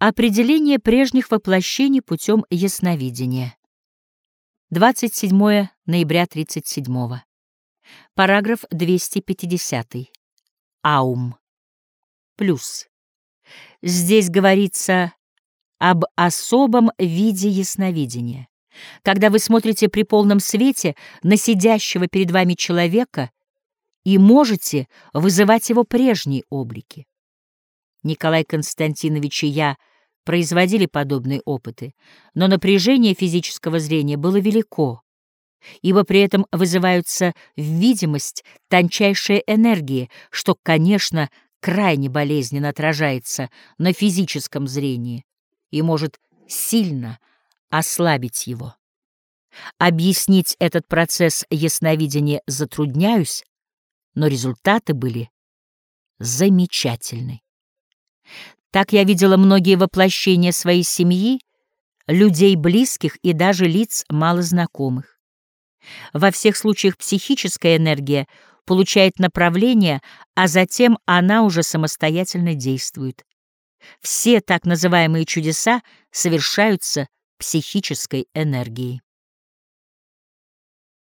Определение прежних воплощений путем ясновидения. 27 ноября 37 -го. Параграф 250. Аум. Плюс. Здесь говорится об особом виде ясновидения. Когда вы смотрите при полном свете на сидящего перед вами человека и можете вызывать его прежние облики. Николай Константинович и я производили подобные опыты, но напряжение физического зрения было велико, ибо при этом вызываются в видимость тончайшие энергии, что, конечно, крайне болезненно отражается на физическом зрении и может сильно ослабить его. Объяснить этот процесс ясновидения затрудняюсь, но результаты были замечательны. Так я видела многие воплощения своей семьи, людей близких и даже лиц малознакомых. Во всех случаях психическая энергия получает направление, а затем она уже самостоятельно действует. Все так называемые чудеса совершаются психической энергией.